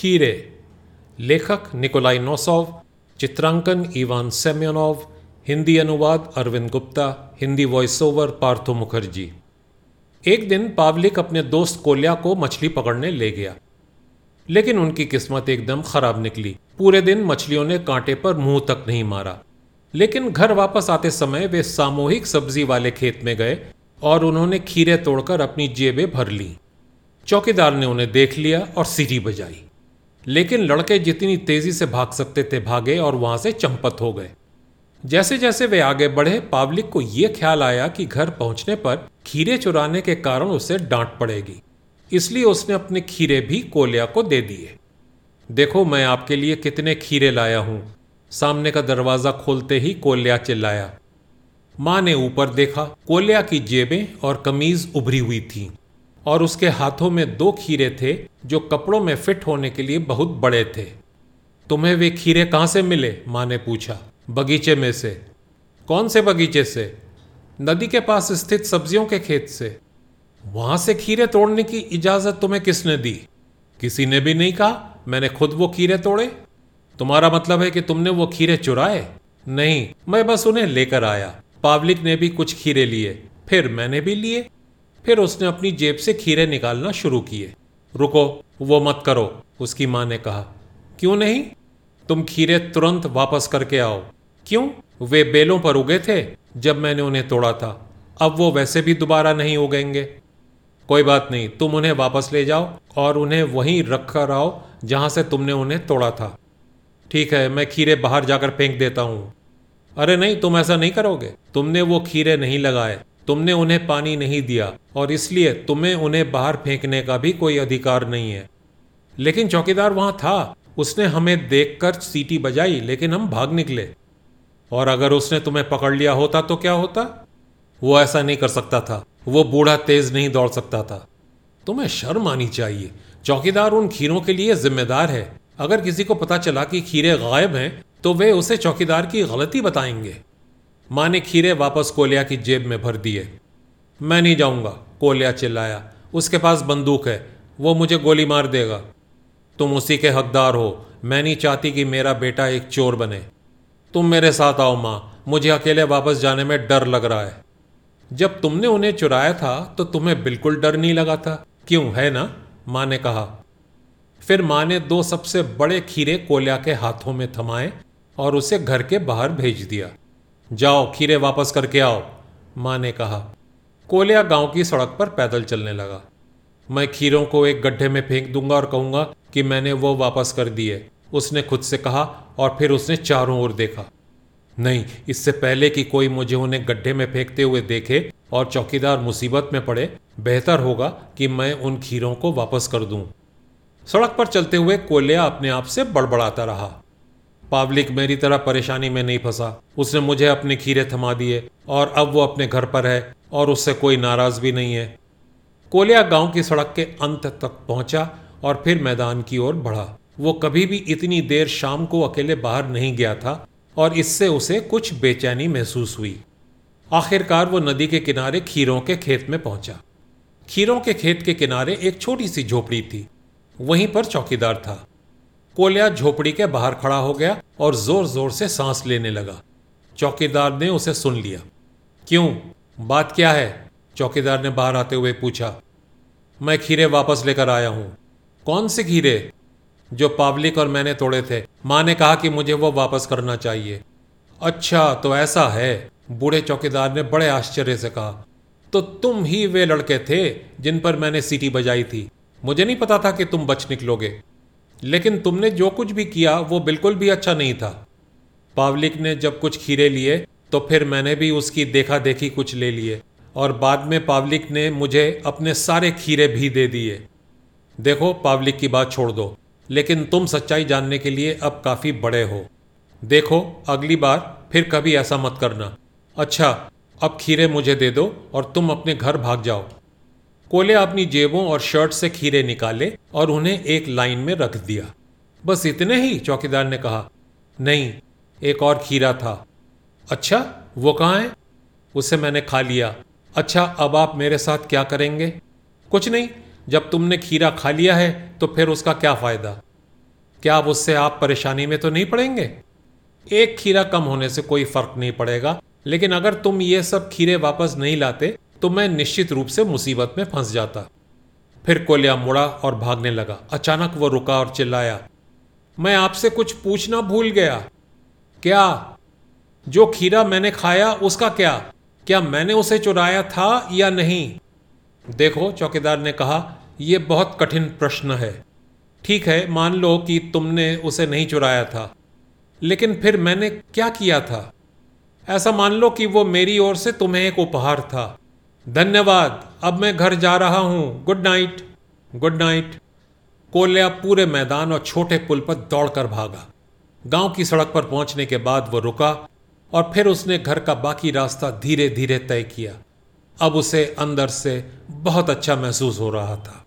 खीरे लेखक निकोलाई नोसोव चित्रांकन इवान सेम्योनोव हिंदी अनुवाद अरविंद गुप्ता हिंदी वॉइस ओवर पार्थो मुखर्जी एक दिन पावलिक अपने दोस्त कोल्या को मछली पकड़ने ले गया। लेकिन उनकी किस्मत एकदम खराब निकली। पूरे दिन मछलियों ने कांटे पर मुँह तक नहीं मारा। लेकिन घर वापस आते समय वे सामूहिक सब्ज़ी वाले खेत में गए और उन्होंने खीरे तोड़कर अपनी जेबें भर ली। चौकीदार ने उन्हें देख लिया और सीटी बजाई। लेकिन लड़के जितनी तेज़ी से भाग सकते थे भागे और वहाँ से चंपत हो गए। जैसे जैसे वे आगे बढ़े, पावलिक को यह ख्याल आया कि घर पहुँचने पर खीरे चुराने के कारण उसे डांट पड़ेगी। इसलिए उसने अपने खीरे भी कोलिया को दे दिए। देखो, मैं आपके लिए कितने खीरे लाया हूँ। सामने का दरवाज़ा खोलते ही कोल्या चिल्लाया। माँ ने ऊपर देखा, कोल्या की जेबें और कमीज उभरी हुई थी। और उसके हाथों में दो खीरे थे, जो कपड़ों में फिट होने के लिए बहुत बड़े थे। तुम्हें वे खीरे कहाँ से मिले? माँ ने पूछा। बगीचे में से। कौन से बगीचे से? नदी के पास स्थित सब्जियों के खेत से। वहाँ से खीरे तोड़ने की इजाज़त तुम्हें किसने दी? किसी ने भी नहीं कहा, मैंने खुद वो खीरे तोड़े। तुम्हारा मतलब है कि तुमने वो खीरे चुराए? नहीं, मैं बस उन्हें लेकर आया। पावलिक ने भी कुछ खीरे लिए, फिर मैंने भी लिए। फिर उसने अपनी जेब से खीरे निकालना शुरू किए। रुको, वो मत करो, उसकी माँ ने कहा। क्यों नहीं? तुम खीरे तुरंत वापस करके आओ। क्यों? वे बेलों पर उगे थे जब मैंने उन्हें तोड़ा था। अब वो वैसे भी दोबारा नहीं उगेंगे। कोई बात नहीं, तुम उन्हें वापस ले जाओ और उन्हें वहीं रख कर आओ जहाँ से तुमने उन्हें तोड़ा था। ठीक है, मैं खीरे बाहर जाकर फेंक देता हूँ। अरे नहीं, तुम ऐसा नहीं करोगे। तुमने वो खीरे नहीं लगाए। तुमने उन्हें पानी नहीं दिया, और इसलिए तुम्हें उन्हें बाहर फेंकने का भी कोई अधिकार नहीं है। लेकिन चौकीदार वहाँ था। उसने हमें देखकर सीटी बजाई, लेकिन हम भाग निकले। और अगर उसने तुम्हें पकड़ लिया होता तो क्या होता? वो ऐसा नहीं कर सकता था। वो बूढ़ा तेज नहीं दौड़ सकता था। तुम्हें शर्म आनी चाहिए। चौकीदार उन खीरों के लिए जिम्मेदार है। अगर किसी को पता चला कि खीरे गायब हैं तो वे उसे चौकीदार की गलती बताएँगे। माँ ने खीरे वापस कोलिया की जेब में भर दिए। मैं नहीं जाऊँगा, कोलिया चिल्लाया। उसके पास बंदूक है, वो मुझे गोली मार देगा। तुम उसी के हकदार हो, मैं नहीं चाहती कि मेरा बेटा एक चोर बने। तुम मेरे साथ आओ माँ, मुझे अकेले वापस जाने में डर लग रहा है। जब तुमने उन्हें चुराया था तो तुम्हें बिल्कुल डर नहीं लगा था? क्यों, है ना? माँ ने कहा। फिर माँ ने दो सबसे बड़े खीरे कोलिया के हाथों में थमाए और उसे घर के बाहर भेज दिया। जाओ, खीरे वापस करके आओ, माँ ने कहा। कोलिया गाँव की सड़क पर पैदल चलने लगा। मैं खीरों को एक गड्ढे में फेंक दूँगा और कहूँगा कि मैंने वो वापस कर दिए। उसने खुद से कहा और फिर उसने चारों ओर देखा। नहीं, इससे पहले कि कोई मुझे उन्हें गड्ढे में फेंकते हुए देखे और चौकीदार मुसीबत में पड़े, बेहतर होगा कि मैं उन खीरों को वापस कर दूँ। सड़क पर चलते हुए कोलिया अपने आप से बड़बड़ाता रहा। पावलिक मेरी तरह परेशानी में नहीं फंसा। उसने मुझे अपने खीरे थमा दिए और अब वो अपने घर पर है और उससे कोई नाराज़ भी नहीं है। कोलिया गाँव की सड़क के अंत तक पहुँचा और फिर मैदान की ओर बढ़ा। वो कभी भी इतनी देर शाम को अकेले बाहर नहीं गया था और इससे उसे कुछ बेचैनी महसूस हुई। आखिरकार वो नदी के किनारे खीरों के खेत में पहुँचा। खीरों के खेत के किनारे एक छोटी सी झोपड़ी थी। वहीं पर चौकीदार था। कोलिया झोपड़ी के बाहर खड़ा हो गया और ज़ोर ज़ोर से सांस लेने लगा। चौकीदार ने उसे सुन लिया। क्यों? बात क्या है? चौकीदार ने बाहर आते हुए पूछा। मैं खीरे वापस लेकर आया हूँ। कौन से खीरे? जो पावलिक और मैंने तोड़े थे। माँ ने कहा कि मुझे वो वापस करना चाहिए। अच्छा तो ऐसा है। बूढ़े चौकीदार ने बड़े आश्चर्य से कहा। तो तुम ही वे लड़के थे जिन पर मैंने सीटी बजाई थी। मुझे नहीं पता था कि तुम बच निकलोगे। लेकिन तुमने जो कुछ भी किया, वो बिल्कुल भी अच्छा नहीं था। पावलिक ने जब कुछ खीरे लिए तो फिर मैंने भी उसकी देखा देखी कुछ ले लिए, और बाद में पावलिक ने मुझे अपने सारे खीरे भी दे दिए। देखो, पावलिक की बात छोड़ दो, लेकिन तुम सच्चाई जानने के लिए अब काफ़ी बड़े हो। देखो, अगली बार फिर कभी ऐसा मत करना। अच्छा अब खीरे मुझे दे दो, और तुम अपने घर भाग जाओ। कोले अपनी जेबों और शर्ट से खीरे निकाले और उन्हें एक लाइन में रख दिया। बस इतने ही, चौकीदार ने कहा। नहीं, एक और खीरा था। अच्छा वो कहाँ है? उसे मैंने खा लिया। अच्छा अब आप मेरे साथ क्या करेंगे? कुछ नहीं, जब तुमने खीरा खा लिया है तो फिर उसका क्या फ़ायदा? क्या अब उससे आप परेशानी में तो नहीं पड़ेंगे? एक खीरा कम होने से कोई फ़र्क नहीं पड़ेगा, लेकिन अगर तुम ये सब खीरे वापस नहीं लाते तो मैं निश्चित रूप से मुसीबत में फंस जाता। फिर कोलिया मुड़ा और भागने लगा। अचानक वह रुका और चिल्लाया, मैं आपसे कुछ पूछना भूल गया। क्या जो खीरा मैंने खाया उसका क्या? क्या मैंने उसे चुराया था या नहीं? देखो, चौकीदार ने कहा यह बहुत कठिन प्रश्न है। ठीक है, मान लो कि तुमने उसे नहीं चुराया था, लेकिन फिर मैंने क्या किया था? ऐसा मान लो कि वो मेरी ओर से तुम्हें एक उपहार था। धन्यवाद। अब मैं घर जा रहा हूँ। गुड नाइट गुड नाइट कोल्या पूरे मैदान और छोटे पुल पर दौड़कर भागा। गाँव की सड़क पर पहुँचने के बाद वो रुका और फिर उसने घर का बाकी रास्ता धीरे धीरे तय किया। अब उसे अंदर से बहुत अच्छा महसूस हो रहा था।